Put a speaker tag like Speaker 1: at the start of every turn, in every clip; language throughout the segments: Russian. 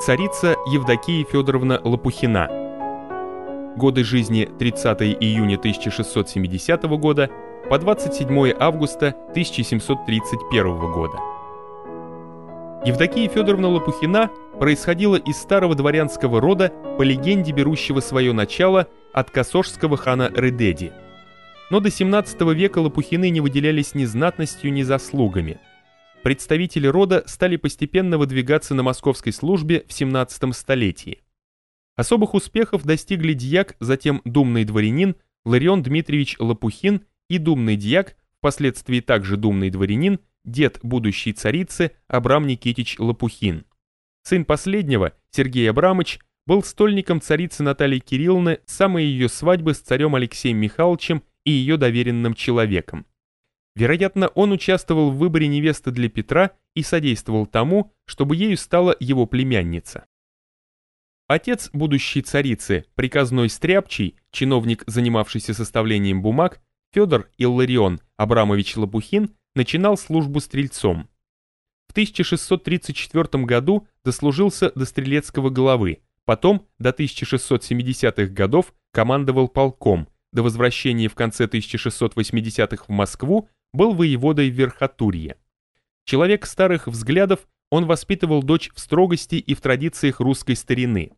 Speaker 1: Царица Евдокия Федоровна Лопухина. Годы жизни 30 июня 1670 года по 27 августа 1731 года. Евдокия Федоровна Лопухина происходила из старого дворянского рода, по легенде берущего свое начало от косожского хана Редеди. Но до 17 века Лопухины не выделялись ни знатностью, ни заслугами. Представители рода стали постепенно выдвигаться на московской службе в 17 столетии. Особых успехов достигли дьяк, затем думный дворянин Ларион Дмитриевич Лопухин и думный дьяк, впоследствии также думный дворянин дед будущей царицы Абрам Никитич Лопухин. Сын последнего, Сергей Абрамович, был стольником царицы Натальи Кирилловны самой ее свадьбы с царем Алексеем Михайловичем и ее доверенным человеком. Вероятно, он участвовал в выборе невесты для Петра и содействовал тому, чтобы ею стала его племянница. Отец будущей царицы, приказной стряпчий, чиновник, занимавшийся составлением бумаг, Федор Илларион Абрамович Лопухин, начинал службу стрельцом. В 1634 году дослужился до стрелецкого главы, потом до 1670-х годов командовал полком, до возвращения в конце 1680-х в Москву был воеводой в Верхотурье. Человек старых взглядов, он воспитывал дочь в строгости и в традициях русской старины.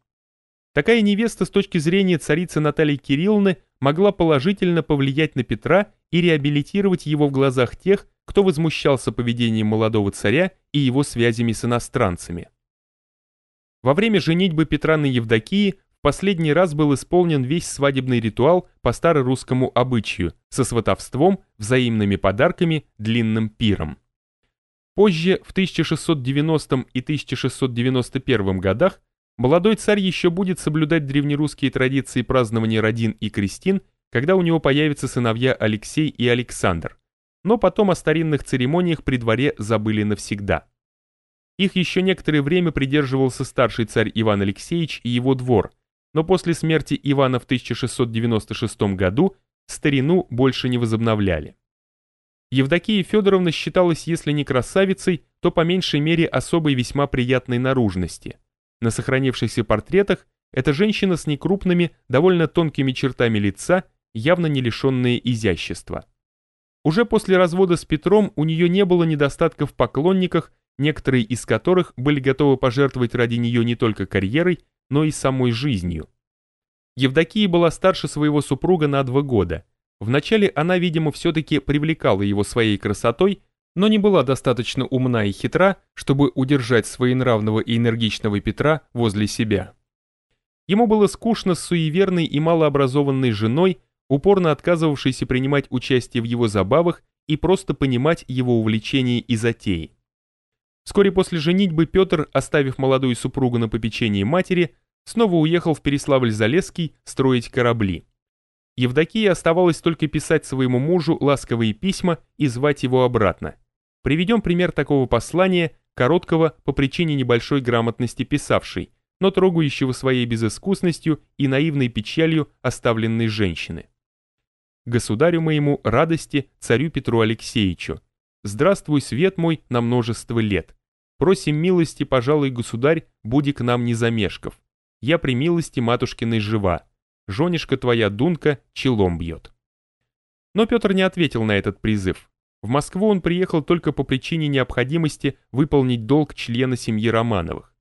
Speaker 1: Такая невеста с точки зрения царицы Натальи Кирилловны могла положительно повлиять на Петра и реабилитировать его в глазах тех, кто возмущался поведением молодого царя и его связями с иностранцами. Во время женитьбы Петра на Евдокии последний раз был исполнен весь свадебный ритуал по старорусскому обычаю со сватовством, взаимными подарками, длинным пиром. Позже, в 1690 и 1691 годах, молодой царь еще будет соблюдать древнерусские традиции празднования родин и крестин, когда у него появятся сыновья Алексей и Александр но потом о старинных церемониях при дворе забыли навсегда. Их еще некоторое время придерживался старший царь Иван Алексеевич и его двор, но после смерти Ивана в 1696 году старину больше не возобновляли. Евдокия Федоровна считалась, если не красавицей, то по меньшей мере особой весьма приятной наружности. На сохранившихся портретах эта женщина с некрупными, довольно тонкими чертами лица, явно не лишенные изящества. Уже после развода с Петром у нее не было недостатков в поклонниках, некоторые из которых были готовы пожертвовать ради нее не только карьерой, но и самой жизнью. Евдокия была старше своего супруга на два года. Вначале она, видимо, все-таки привлекала его своей красотой, но не была достаточно умна и хитра, чтобы удержать своенравного и энергичного Петра возле себя. Ему было скучно с суеверной и малообразованной женой, упорно отказывавшийся принимать участие в его забавах и просто понимать его увлечения и затеи. Вскоре после женитьбы Петр, оставив молодую супругу на попечении матери, снова уехал в Переславль-Залесский строить корабли. Евдокия оставалось только писать своему мужу ласковые письма и звать его обратно. Приведем пример такого послания, короткого по причине небольшой грамотности писавшей, но трогающего своей безыскусностью и наивной печалью оставленной женщины государю моему радости, царю Петру Алексеевичу. Здравствуй, свет мой, на множество лет. Просим милости, пожалуй, государь, буди к нам не замешков. Я при милости матушкиной жива. Женишка твоя Дунка челом бьет. Но Петр не ответил на этот призыв. В Москву он приехал только по причине необходимости выполнить долг члена семьи Романовых.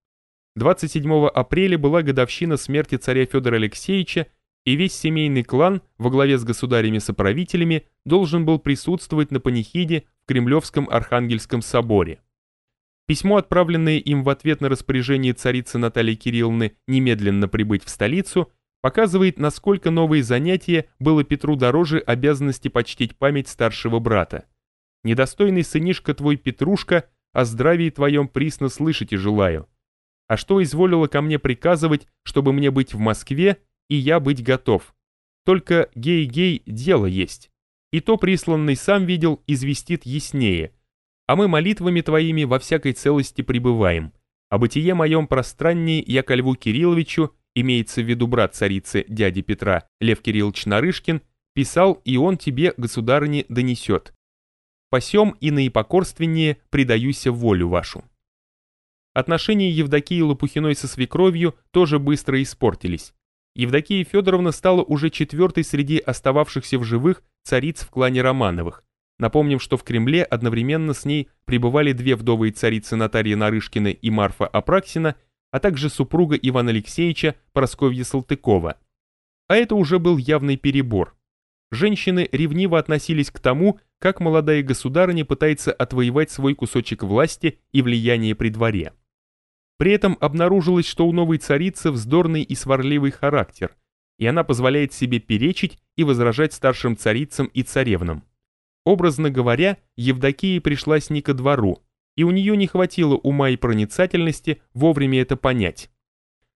Speaker 1: 27 апреля была годовщина смерти царя Федора Алексеевича и весь семейный клан во главе с государями-соправителями должен был присутствовать на панихиде Кремлевском Архангельском соборе. Письмо, отправленное им в ответ на распоряжение царицы Натальи Кирилловны немедленно прибыть в столицу, показывает, насколько новые занятия было Петру дороже обязанности почтить память старшего брата. «Недостойный сынишка твой Петрушка, о здравии твоем присно слышать и желаю. А что изволило ко мне приказывать, чтобы мне быть в Москве, и я быть готов. Только гей-гей дело есть. И то присланный сам видел, известит яснее. А мы молитвами твоими во всякой целости пребываем. О бытие моем пространнее я ко Льву Кирилловичу, имеется в виду брат царицы дяди Петра, Лев Кириллович Нарышкин, писал, и он тебе, государыне, донесет. Посем и наипокорственнее предаюся волю вашу. отношения Евдокии Лопухиной со свекровью тоже быстро испортились. Евдокия Федоровна стала уже четвертой среди остававшихся в живых цариц в клане Романовых. Напомним, что в Кремле одновременно с ней пребывали две вдовые царицы Наталья Нарышкина и Марфа Апраксина, а также супруга Ивана Алексеевича Просковья Салтыкова. А это уже был явный перебор. Женщины ревниво относились к тому, как молодая государыня пытается отвоевать свой кусочек власти и влияния при дворе. При этом обнаружилось, что у новой царицы вздорный и сварливый характер, и она позволяет себе перечить и возражать старшим царицам и царевнам. Образно говоря, Евдокии пришлась не ко двору, и у нее не хватило ума и проницательности вовремя это понять.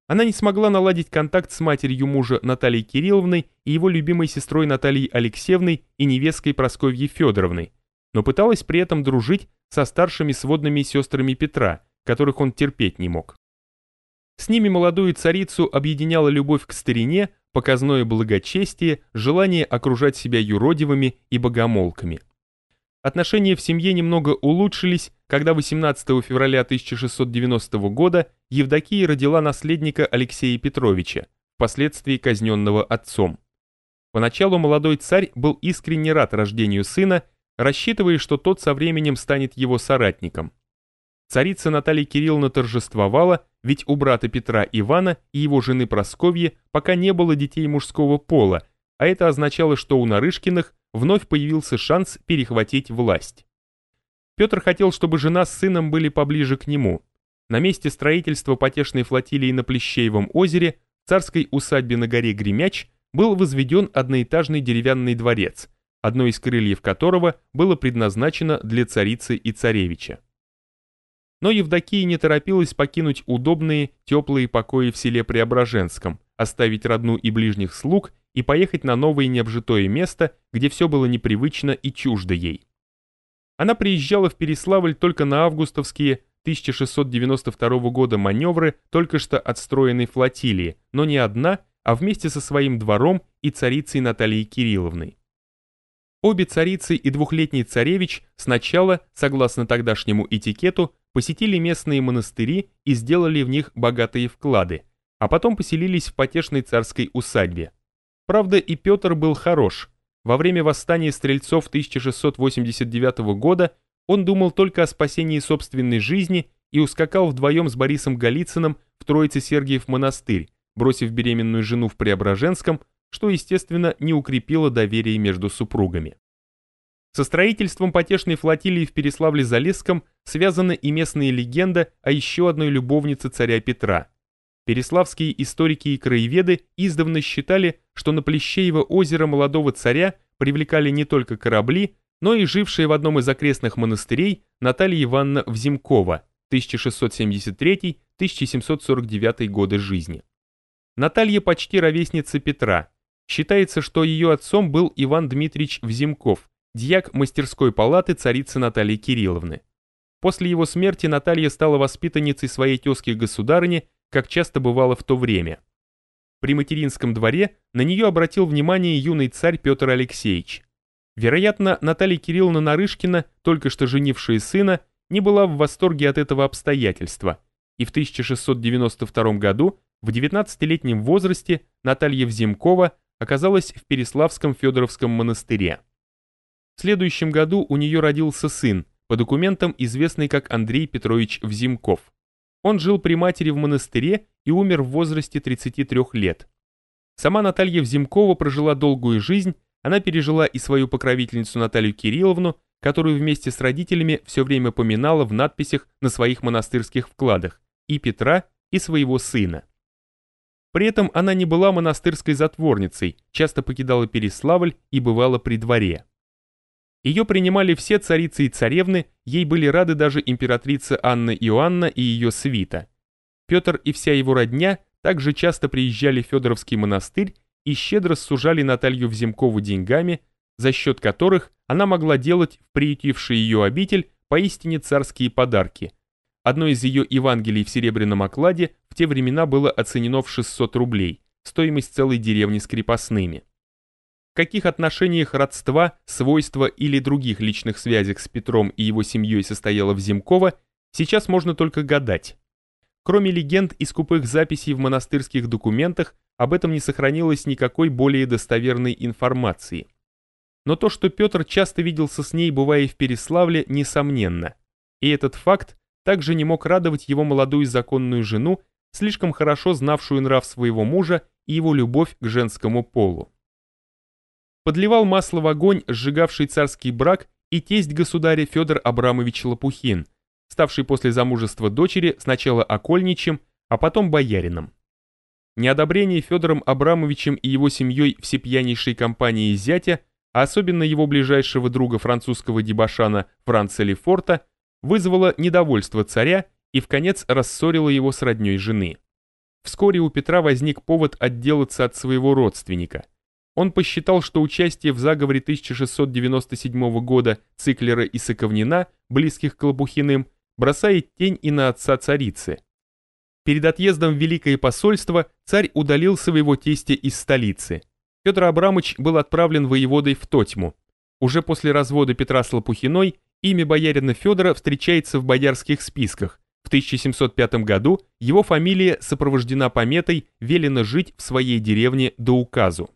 Speaker 1: Она не смогла наладить контакт с матерью мужа Натальей Кирилловной и его любимой сестрой Натальей Алексеевной и невесткой Просковьей Федоровной, но пыталась при этом дружить со старшими сводными сестрами Петра, которых он терпеть не мог. С ними молодую царицу объединяла любовь к старине, показное благочестие, желание окружать себя юродивыми и богомолками. Отношения в семье немного улучшились, когда 18 февраля 1690 года Евдокия родила наследника Алексея Петровича, впоследствии казненного отцом. Поначалу молодой царь был искренне рад рождению сына, рассчитывая, что тот со временем станет его соратником. Царица Наталья Кирилловна торжествовала, ведь у брата Петра Ивана и его жены Просковьи пока не было детей мужского пола, а это означало, что у Нарышкиных вновь появился шанс перехватить власть. Петр хотел, чтобы жена с сыном были поближе к нему. На месте строительства потешной флотилии на Плещеевом озере, царской усадьбе на горе Гремяч, был возведен одноэтажный деревянный дворец, одно из крыльев которого было предназначено для царицы и царевича. Но Евдокия не торопилась покинуть удобные, теплые покои в селе Преображенском, оставить родну и ближних слуг и поехать на новое необжитое место, где все было непривычно и чуждо ей. Она приезжала в Переславль только на августовские 1692 года маневры только что отстроенной флотилии, но не одна, а вместе со своим двором и царицей Натальей Кирилловной. Обе царицы и двухлетний царевич сначала, согласно тогдашнему этикету, посетили местные монастыри и сделали в них богатые вклады, а потом поселились в потешной царской усадьбе. Правда, и Петр был хорош. Во время восстания стрельцов 1689 года он думал только о спасении собственной жизни и ускакал вдвоем с Борисом Голицыным в Троице-Сергиев монастырь, бросив беременную жену в Преображенском, что, естественно, не укрепило доверие между супругами. Со строительством потешной флотилии в Переславле-Залесском связана и местная легенда о еще одной любовнице царя Петра – Переславские историки и краеведы издавна считали, что на Плещеево озеро молодого царя привлекали не только корабли, но и жившая в одном из окрестных монастырей Наталья Ивановна Взимкова, 1673-1749 годы жизни. Наталья почти ровесница Петра. Считается, что ее отцом был Иван Дмитриевич Взимков, дьяк мастерской палаты царицы Натальи Кирилловны. После его смерти Наталья стала воспитанницей своей тезки-государыни как часто бывало в то время. При материнском дворе на нее обратил внимание юный царь Петр Алексеевич. Вероятно, Наталья Кирилловна Нарышкина, только что женившая сына, не была в восторге от этого обстоятельства, и в 1692 году в 19-летнем возрасте Наталья Взимкова оказалась в Переславском Федоровском монастыре. В следующем году у нее родился сын, по документам известный как Андрей Петрович Взимков. Он жил при матери в монастыре и умер в возрасте 33 лет. Сама Наталья Взимкова прожила долгую жизнь, она пережила и свою покровительницу Наталью Кирилловну, которую вместе с родителями все время поминала в надписях на своих монастырских вкладах, и Петра, и своего сына. При этом она не была монастырской затворницей, часто покидала Переславль и бывала при дворе. Ее принимали все царицы и царевны, ей были рады даже императрица Анна Иоанна и ее свита. Петр и вся его родня также часто приезжали в Федоровский монастырь и щедро сужали Наталью Вземкову деньгами, за счет которых она могла делать в приютивший ее обитель поистине царские подарки. Одно из ее Евангелий в серебряном окладе в те времена было оценено в 600 рублей, стоимость целой деревни с крепостными каких отношениях родства, свойства или других личных связях с Петром и его семьей состояла Взимкова, сейчас можно только гадать. Кроме легенд и скупых записей в монастырских документах, об этом не сохранилось никакой более достоверной информации. Но то, что Петр часто виделся с ней, бывая в Переславле, несомненно. И этот факт также не мог радовать его молодую законную жену, слишком хорошо знавшую нрав своего мужа и его любовь к женскому полу. Подливал масло в огонь, сжигавший царский брак, и тесть государя Федор Абрамович Лопухин, ставший после замужества дочери сначала окольничем, а потом боярином. Неодобрение Федором Абрамовичем и его семьей всепьянейшей компании зятя, а особенно его ближайшего друга французского дебошана Франца Лефорта, вызвало недовольство царя и в конец рассорило его с родней жены. Вскоре у Петра возник повод отделаться от своего родственника. Он посчитал, что участие в заговоре 1697 года Циклера и Соковнина, близких к Лопухиным, бросает тень и на отца царицы. Перед отъездом в Великое посольство царь удалил своего тестя из столицы. Петр Абрамович был отправлен воеводой в Тотьму. Уже после развода Петра с Лопухиной имя боярина Федора встречается в боярских списках. В 1705 году его фамилия сопровождена пометой «Велено жить в своей деревне до указу».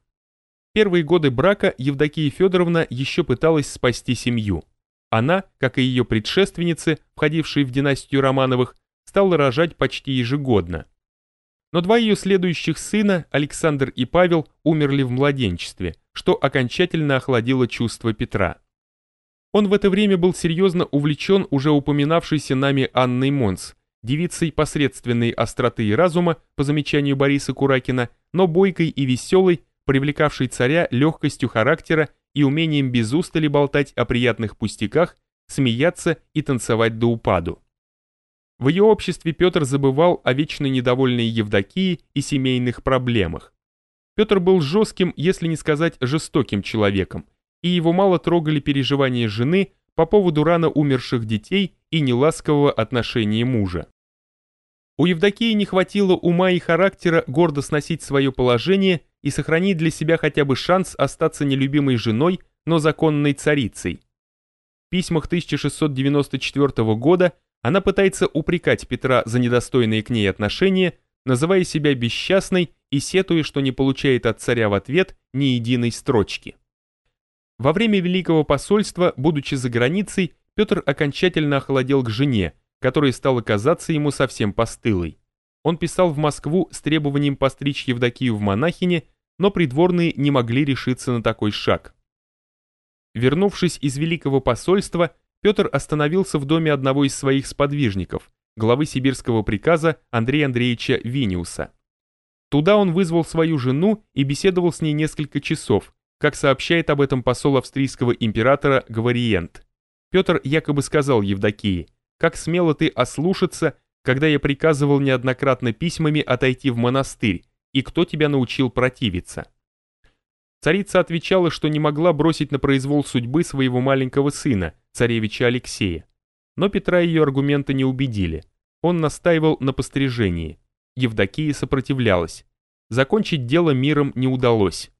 Speaker 1: Первые годы брака Евдокия Федоровна еще пыталась спасти семью. Она, как и ее предшественницы, входившие в династию Романовых, стала рожать почти ежегодно. Но два ее следующих сына, Александр и Павел, умерли в младенчестве, что окончательно охладило чувства Петра. Он в это время был серьезно увлечен уже упоминавшейся нами Анной Монс, девицей посредственной остроты и разума, по замечанию Бориса Куракина, но бойкой и веселой, привлекавшей царя легкостью характера и умением без устали болтать о приятных пустяках, смеяться и танцевать до упаду. В ее обществе Петр забывал о вечно недовольной Евдокии и семейных проблемах. Петр был жестким, если не сказать жестоким человеком, и его мало трогали переживания жены по поводу рано умерших детей и неласкового отношения мужа. У Евдокии не хватило ума и характера гордо сносить свое положение и сохранить для себя хотя бы шанс остаться нелюбимой женой, но законной царицей. В письмах 1694 года она пытается упрекать Петра за недостойные к ней отношения, называя себя бесчастной и сетуя, что не получает от царя в ответ ни единой строчки. Во время Великого посольства, будучи за границей, Петр окончательно охладел к жене, которая стала казаться ему совсем постылой. Он писал в Москву с требованием постричь Евдокию в монахине, но придворные не могли решиться на такой шаг. Вернувшись из Великого посольства, Петр остановился в доме одного из своих сподвижников, главы сибирского приказа Андрея Андреевича Виниуса. Туда он вызвал свою жену и беседовал с ней несколько часов, как сообщает об этом посол австрийского императора Гвариент. Петр якобы сказал Евдокии, «Как смело ты ослушаться когда я приказывал неоднократно письмами отойти в монастырь, и кто тебя научил противиться?» Царица отвечала, что не могла бросить на произвол судьбы своего маленького сына, царевича Алексея. Но Петра ее аргументы не убедили. Он настаивал на пострижении. Евдокия сопротивлялась. Закончить дело миром не удалось.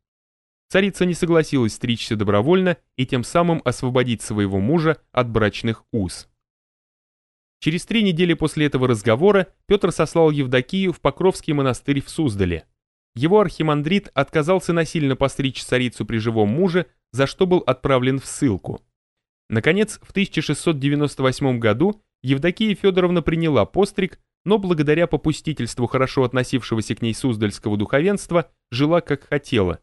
Speaker 1: Царица не согласилась стричься добровольно и тем самым освободить своего мужа от брачных уз. Через три недели после этого разговора Петр сослал Евдокию в Покровский монастырь в Суздале. Его архимандрит отказался насильно постричь царицу при живом муже, за что был отправлен в ссылку. Наконец, в 1698 году Евдокия Федоровна приняла постриг, но благодаря попустительству хорошо относившегося к ней суздальского духовенства жила как хотела.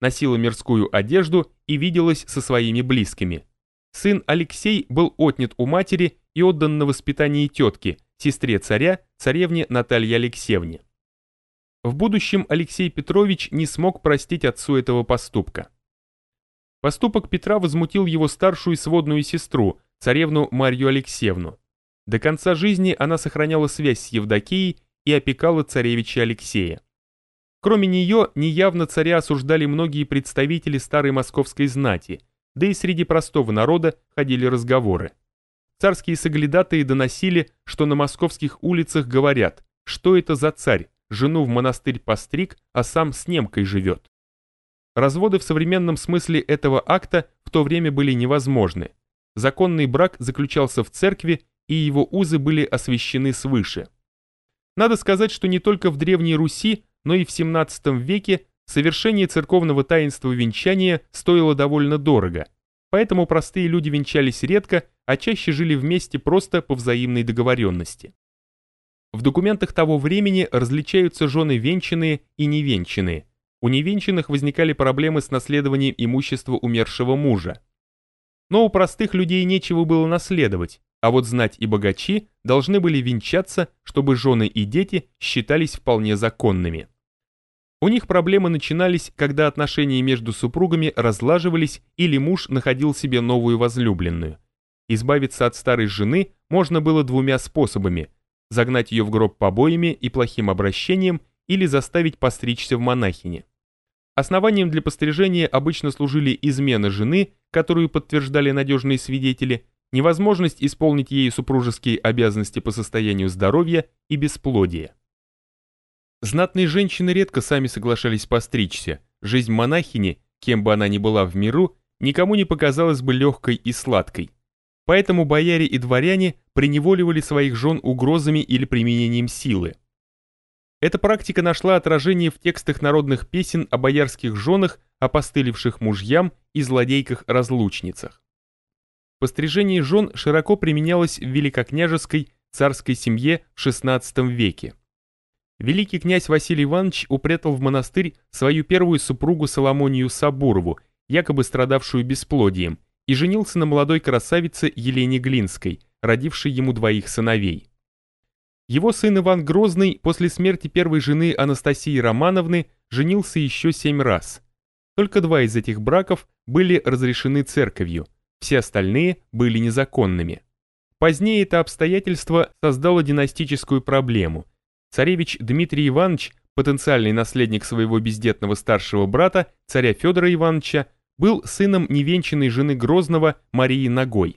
Speaker 1: Носила мирскую одежду и виделась со своими близкими. Сын Алексей был отнят у матери и отдан на воспитание тетки, сестре царя, царевне Наталье Алексеевне. В будущем Алексей Петрович не смог простить отцу этого поступка. Поступок Петра возмутил его старшую сводную сестру, царевну Марью Алексеевну. До конца жизни она сохраняла связь с Евдокией и опекала царевича Алексея. Кроме нее, неявно царя осуждали многие представители старой московской знати, да и среди простого народа ходили разговоры. Царские соглядатые доносили, что на московских улицах говорят, что это за царь, жену в монастырь постриг, а сам с немкой живет. Разводы в современном смысле этого акта в то время были невозможны. Законный брак заключался в церкви, и его узы были освящены свыше. Надо сказать, что не только в Древней Руси, но и в 17 веке совершение церковного таинства венчания стоило довольно дорого, поэтому простые люди венчались редко, а чаще жили вместе просто по взаимной договоренности. В документах того времени различаются жены венчанные и невенчанные. У невенчанных возникали проблемы с наследованием имущества умершего мужа. Но у простых людей нечего было наследовать, а вот знать и богачи должны были венчаться, чтобы жены и дети считались вполне законными. У них проблемы начинались, когда отношения между супругами разлаживались или муж находил себе новую возлюбленную. Избавиться от старой жены можно было двумя способами – загнать ее в гроб побоями и плохим обращением или заставить постричься в монахине. Основанием для пострижения обычно служили измена жены, которую подтверждали надежные свидетели, невозможность исполнить ей супружеские обязанности по состоянию здоровья и бесплодия. Знатные женщины редко сами соглашались постричься, жизнь монахини, кем бы она ни была в миру, никому не показалась бы легкой и сладкой. Поэтому бояре и дворяне преневоливали своих жен угрозами или применением силы. Эта практика нашла отражение в текстах народных песен о боярских женах, опостылевших мужьям и злодейках-разлучницах. Пострижение жен широко применялось в великокняжеской царской семье в XVI веке. Великий князь Василий Иванович упрятал в монастырь свою первую супругу Соломонию Сабурову, якобы страдавшую бесплодием, и женился на молодой красавице Елене Глинской, родившей ему двоих сыновей. Его сын Иван Грозный после смерти первой жены Анастасии Романовны женился еще семь раз. Только два из этих браков были разрешены церковью, все остальные были незаконными. Позднее это обстоятельство создало династическую проблему. Царевич Дмитрий Иванович, потенциальный наследник своего бездетного старшего брата, царя Федора Ивановича, был сыном невенчанной жены Грозного Марии Ногой.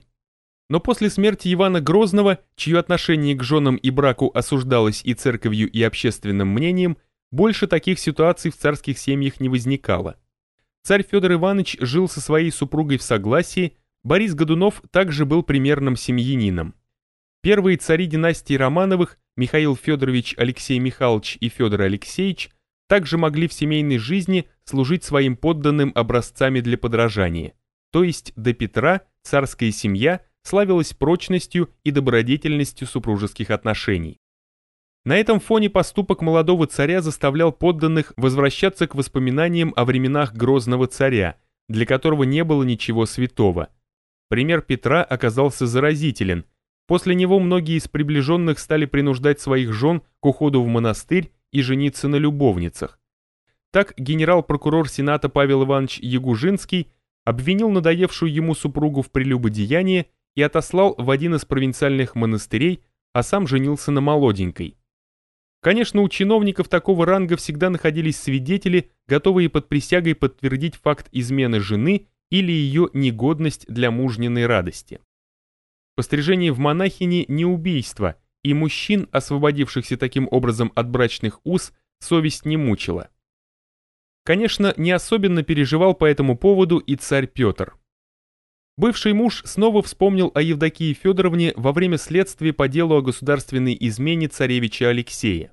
Speaker 1: Но после смерти Ивана Грозного, чье отношение к женам и браку осуждалось и церковью, и общественным мнением, больше таких ситуаций в царских семьях не возникало. Царь Федор Иванович жил со своей супругой в согласии, Борис Годунов также был примерным семьянином. Первые цари династии Романовых, Михаил Федорович, Алексей Михайлович и Федор Алексеевич, также могли в семейной жизни служить своим подданным образцами для подражания. То есть до Петра царская семья славилась прочностью и добродетельностью супружеских отношений. На этом фоне поступок молодого царя заставлял подданных возвращаться к воспоминаниям о временах грозного царя, для которого не было ничего святого. Пример Петра оказался заразителен. После него многие из приближенных стали принуждать своих жен к уходу в монастырь и жениться на любовницах. Так генерал-прокурор Сената Павел Иванович Ягужинский обвинил надоевшую ему супругу в прелюбодеянии и отослал в один из провинциальных монастырей, а сам женился на молоденькой. Конечно, у чиновников такого ранга всегда находились свидетели, готовые под присягой подтвердить факт измены жены или ее негодность для мужниной радости. Пострижение в монахини не убийство, и мужчин, освободившихся таким образом от брачных уз, совесть не мучила. Конечно, не особенно переживал по этому поводу и царь Петр. Бывший муж снова вспомнил о Евдокии Федоровне во время следствия по делу о государственной измене царевича Алексея.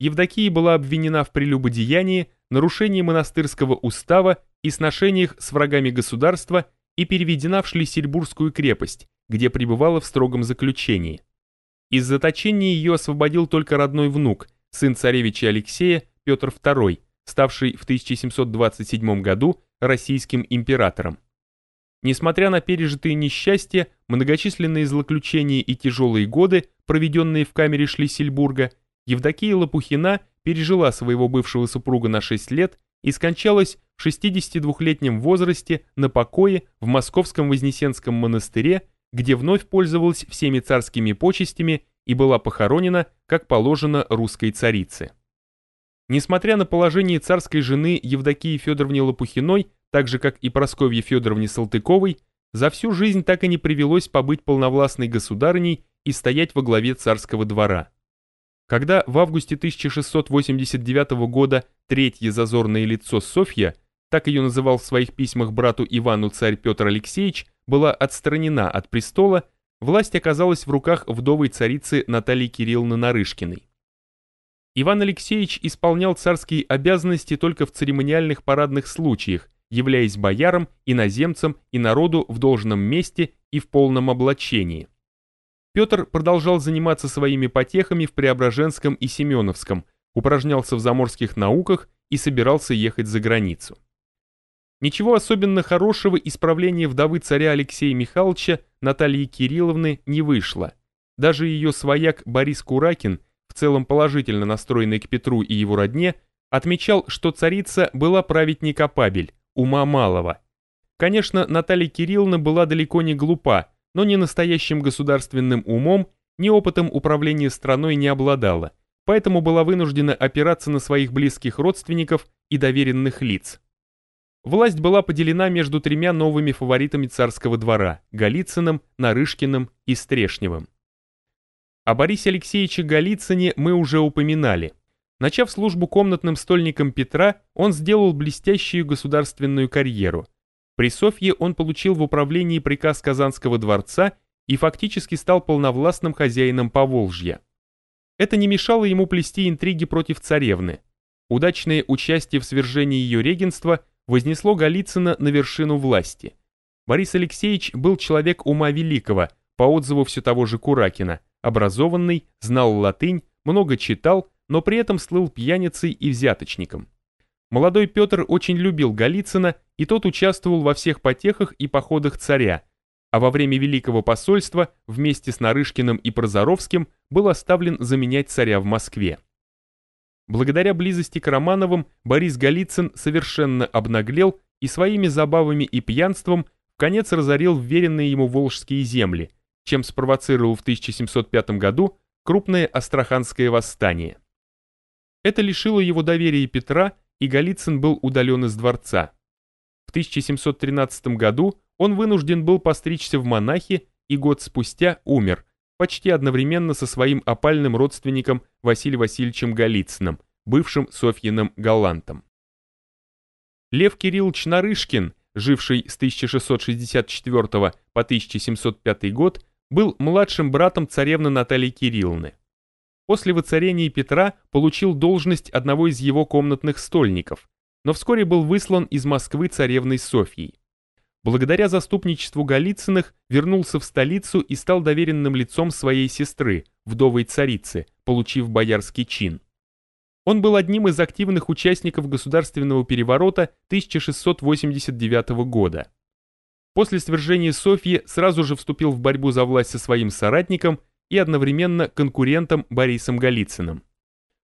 Speaker 1: Евдокия была обвинена в прелюбодеянии, нарушении монастырского устава и сношениях с врагами государства и переведена в Шлиссельбургскую крепость, где пребывала в строгом заключении. Из заточения ее освободил только родной внук, сын царевича Алексея, Петр II, ставший в 1727 году российским императором. Несмотря на пережитые несчастья, многочисленные злоключения и тяжелые годы, проведенные в камере Шлиссельбурга, Евдокия Лопухина пережила своего бывшего супруга на 6 лет и скончалась в 62-летнем возрасте на покое в Московском Вознесенском монастыре, где вновь пользовалась всеми царскими почестями и была похоронена, как положено русской царице. Несмотря на положение царской жены Евдокии Федоровне Лопухиной, так же как и Просковье Федоровне Салтыковой, за всю жизнь так и не привелось побыть полновластной государыней и стоять во главе царского двора. Когда в августе 1689 года третье зазорное лицо Софья, так ее называл в своих письмах брату Ивану царь Петр Алексеевич, была отстранена от престола, власть оказалась в руках вдовой царицы Натальи Кирилловны Нарышкиной. Иван Алексеевич исполнял царские обязанности только в церемониальных парадных случаях, являясь бояром, иноземцем и народу в должном месте и в полном облачении. Петр продолжал заниматься своими потехами в Преображенском и Семеновском, упражнялся в заморских науках и собирался ехать за границу. Ничего особенно хорошего исправления вдовы царя Алексея Михайловича Натальи Кирилловны не вышло. Даже ее свояк Борис Куракин, в целом положительно настроенный к Петру и его родне, отмечал, что царица была править не капабель, ума малого. Конечно, Наталья Кирилловна была далеко не глупа, но ни настоящим государственным умом, ни опытом управления страной не обладала, поэтому была вынуждена опираться на своих близких родственников и доверенных лиц. Власть была поделена между тремя новыми фаворитами царского двора – Голицыным, Нарышкиным и Стрешневым. О Борисе Алексеевиче Голицыне мы уже упоминали. Начав службу комнатным стольником Петра, он сделал блестящую государственную карьеру. При Софье он получил в управлении приказ Казанского дворца и фактически стал полновластным хозяином Поволжья. Это не мешало ему плести интриги против царевны. Удачное участие в свержении ее регенства вознесло Голицына на вершину власти. Борис Алексеевич был человек ума великого, по отзыву все того же Куракина, образованный, знал латынь, много читал, но при этом слыл пьяницей и взяточником. Молодой Петр очень любил Голицына, и тот участвовал во всех потехах и походах царя, а во время Великого посольства вместе с Нарышкиным и Прозоровским был оставлен заменять царя в Москве. Благодаря близости к Романовым Борис Голицын совершенно обнаглел и своими забавами и пьянством в конец разорил вверенные ему волжские земли, чем спровоцировал в 1705 году крупное Астраханское восстание. Это лишило его доверия Петра, и Голицын был удален из дворца. В 1713 году он вынужден был постричься в монахи и год спустя умер, почти одновременно со своим опальным родственником Василием Васильевичем Голицыным, бывшим Софьиным Галантом. Лев Кириллович Нарышкин, живший с 1664 по 1705 год, был младшим братом царевны Натальи Кирилловны. После воцарения Петра получил должность одного из его комнатных стольников, но вскоре был выслан из Москвы царевной Софьей благодаря заступничеству Голицыных вернулся в столицу и стал доверенным лицом своей сестры, вдовой царицы, получив боярский чин. Он был одним из активных участников государственного переворота 1689 года. После свержения Софьи сразу же вступил в борьбу за власть со своим соратником и одновременно конкурентом Борисом Голицыным.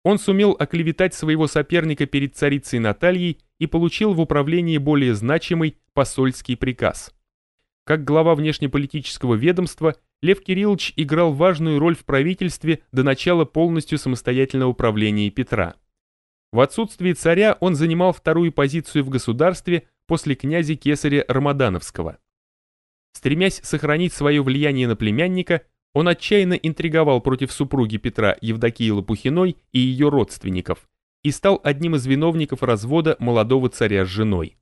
Speaker 1: Он сумел оклеветать своего соперника перед царицей Натальей и получил в управлении более значимый посольский приказ. Как глава внешнеполитического ведомства, Лев Кириллович играл важную роль в правительстве до начала полностью самостоятельного правления Петра. В отсутствие царя он занимал вторую позицию в государстве после князя Кесаря Рамадановского. Стремясь сохранить свое влияние на племянника, он отчаянно интриговал против супруги Петра Евдокии Лопухиной и ее родственников и стал одним из виновников развода молодого царя с женой.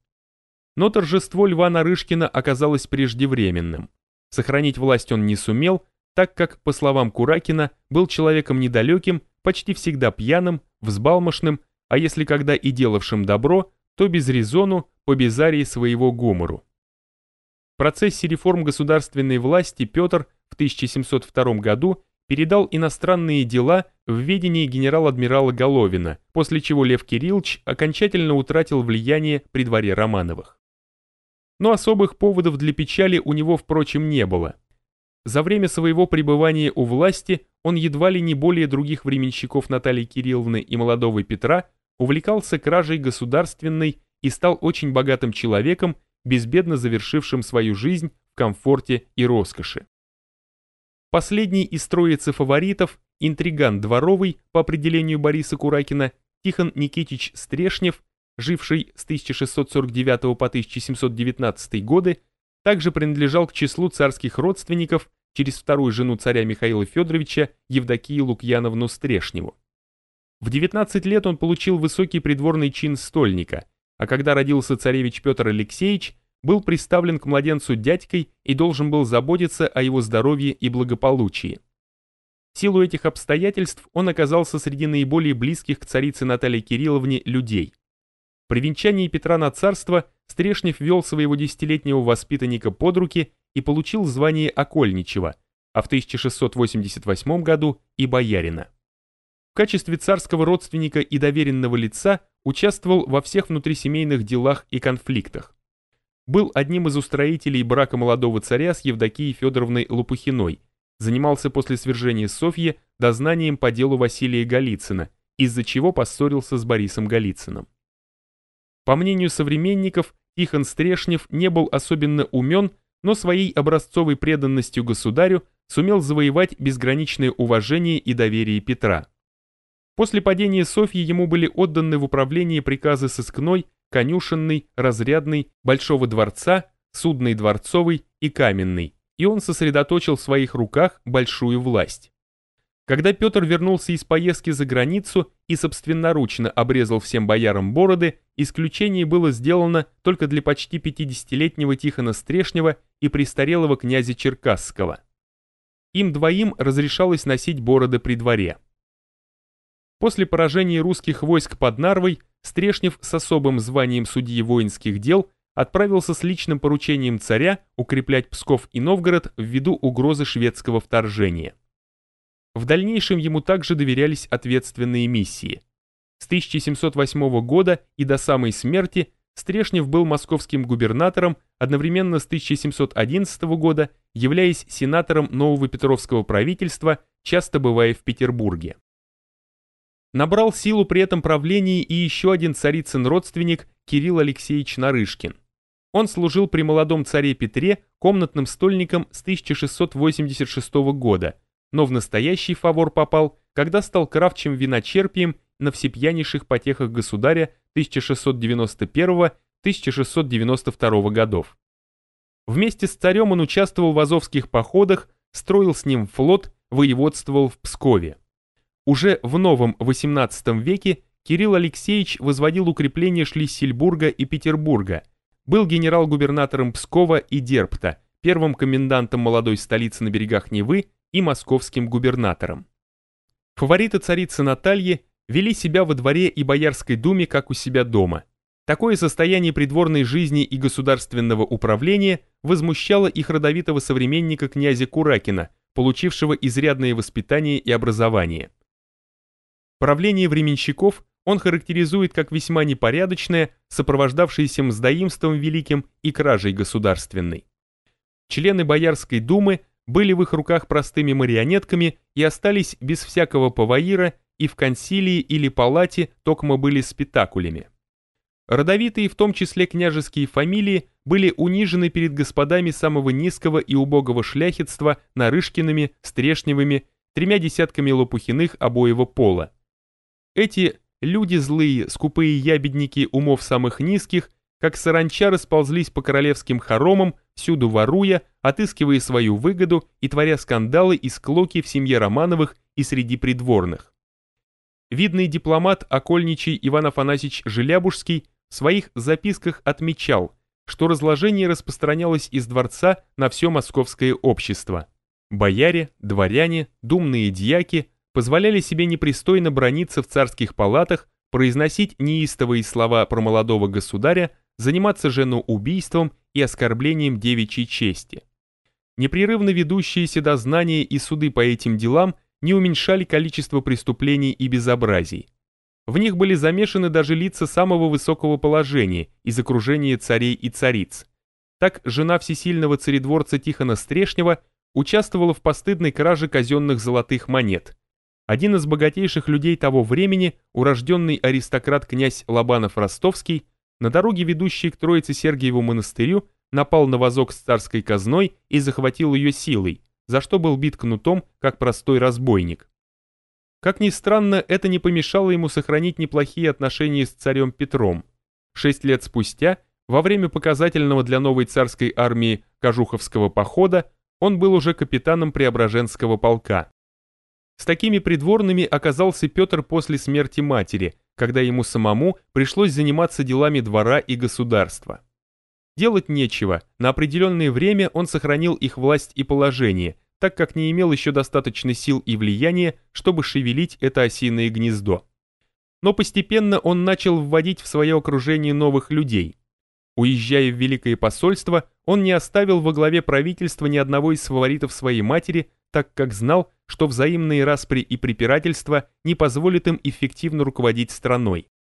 Speaker 1: Но торжество Льва Нарышкина оказалось преждевременным. Сохранить власть он не сумел, так как, по словам Куракина, был человеком недалеким, почти всегда пьяным, взбалмошным, а если когда и делавшим добро, то без резону, по безарии своего гумору. В процессе реформ государственной власти Петр в 1702 году передал иностранные дела в ведение генерал-адмирала Головина, после чего Лев Кириллович окончательно утратил влияние при дворе Романовых. Но особых поводов для печали у него, впрочем, не было. За время своего пребывания у власти он едва ли не более других временщиков Натальи Кирилловны и молодого Петра увлекался кражей государственной и стал очень богатым человеком, безбедно завершившим свою жизнь в комфорте и роскоши. Последний из троицы фаворитов, интриган дворовый по определению Бориса Куракина, Тихон Никитич Стрешнев, живший с 1649 по 1719 годы, также принадлежал к числу царских родственников через вторую жену царя Михаила Федоровича Евдокию Лукьяновну Стрешневу. В 19 лет он получил высокий придворный чин стольника, а когда родился царевич Петр Алексеевич, был приставлен к младенцу дядькой и должен был заботиться о его здоровье и благополучии. В силу этих обстоятельств он оказался среди наиболее близких к царице Наталье Кирилловне людей. При венчании Петра на царство Стрешнев вел своего десятилетнего воспитанника под руки и получил звание окольничего, а в 1688 году и боярина. В качестве царского родственника и доверенного лица участвовал во всех внутрисемейных делах и конфликтах. Был одним из устроителей брака молодого царя с Евдокией Федоровной Лопухиной, занимался после свержения Софьи дознанием по делу Василия Голицына, из-за чего поссорился с Борисом Голицыным. По мнению современников, Тихон Стрешнев не был особенно умен, но своей образцовой преданностью государю сумел завоевать безграничное уважение и доверие Петра. После падения Софьи ему были отданы в управление приказы сыскной, конюшенной, разрядной, большого дворца, судной дворцовой и каменной, и он сосредоточил в своих руках большую власть. Когда Петр вернулся из поездки за границу и собственноручно обрезал всем боярам бороды, исключение было сделано только для почти 50-летнего Тихона Стрешнева и престарелого князя Черкасского. Им двоим разрешалось носить бороды при дворе. После поражения русских войск под Нарвой Стрешнев с особым званием судьи воинских дел отправился с личным поручением царя укреплять Псков и Новгород ввиду угрозы шведского вторжения. В дальнейшем ему также доверялись ответственные миссии. С 1708 года и до самой смерти Стрешнев был московским губернатором, одновременно с 1711 года являясь сенатором нового Петровского правительства, часто бывая в Петербурге. Набрал силу при этом правлении и еще один царицын родственник Кирилл Алексеевич Нарышкин. Он служил при молодом царе Петре комнатным стольником с 1686 года, но в настоящий фавор попал, когда стал кравчим виночерпием на всепьянейших потехах государя 1691-1692 годов. Вместе с царем он участвовал в азовских походах, строил с ним флот, воеводствовал в Пскове. Уже в новом XVIII веке Кирилл Алексеевич возводил укрепления Шлиссельбурга и Петербурга, был генерал-губернатором Пскова и Дерпта, первым комендантом молодой столицы на берегах Невы и московским губернатором. Фавориты царицы Натальи вели себя во дворе и Боярской думе, как у себя дома. Такое состояние придворной жизни и государственного управления возмущало их родовитого современника князя Куракина, получившего изрядное воспитание и образование. Правление временщиков он характеризует как весьма непорядочное, сопровождавшееся мздоимством великим и кражей государственной. Члены Боярской думы были в их руках простыми марионетками и остались без всякого паваира и в консилии или палате токмо были спектакулями. Родовитые, в том числе княжеские фамилии, были унижены перед господами самого низкого и убогого шляхетства Нарышкиными, Стрешневыми, тремя десятками Лопухиных обоего пола. Эти люди злые, скупые ябедники умов самых низких, как саранча расползлись по королевским хоромам, всюду воруя, отыскивая свою выгоду и творя скандалы и склоки в семье Романовых и среди придворных. Видный дипломат окольничий Иван Афанасьевич Желябужский в своих записках отмечал, что разложение распространялось из дворца на все московское общество. Бояре, дворяне, думные дьяки позволяли себе непристойно брониться в царских палатах, произносить неистовые слова про молодого государя, заниматься женоубийством и оскорблением девичьей чести. Непрерывно ведущиеся дознания и суды по этим делам не уменьшали количество преступлений и безобразий. В них были замешаны даже лица самого высокого положения из окружения царей и цариц. Так жена всесильного царедворца Тихона Стрешнева участвовала в постыдной краже казенных золотых монет – один из богатейших людей того времени, урожденный аристократ князь Лобанов-Ростовский, на дороге, ведущей к Троице-Сергиеву монастырю, напал на вазок с царской казной и захватил ее силой, за что был бит кнутом, как простой разбойник. Как ни странно, это не помешало ему сохранить неплохие отношения с царем Петром. Шесть лет спустя, во время показательного для новой царской армии Кожуховского похода, он был уже капитаном Преображенского полка. С такими придворными оказался Петр после смерти матери, когда ему самому пришлось заниматься делами двора и государства. Делать нечего, на определенное время он сохранил их власть и положение, так как не имел еще достаточно сил и влияния, чтобы шевелить это осиное гнездо. Но постепенно он начал вводить в свое окружение новых людей. Уезжая в Великое посольство, он не оставил во главе правительства ни одного из фаворитов своей матери, так как знал, что взаимные распри и препирательства не позволят им эффективно руководить страной.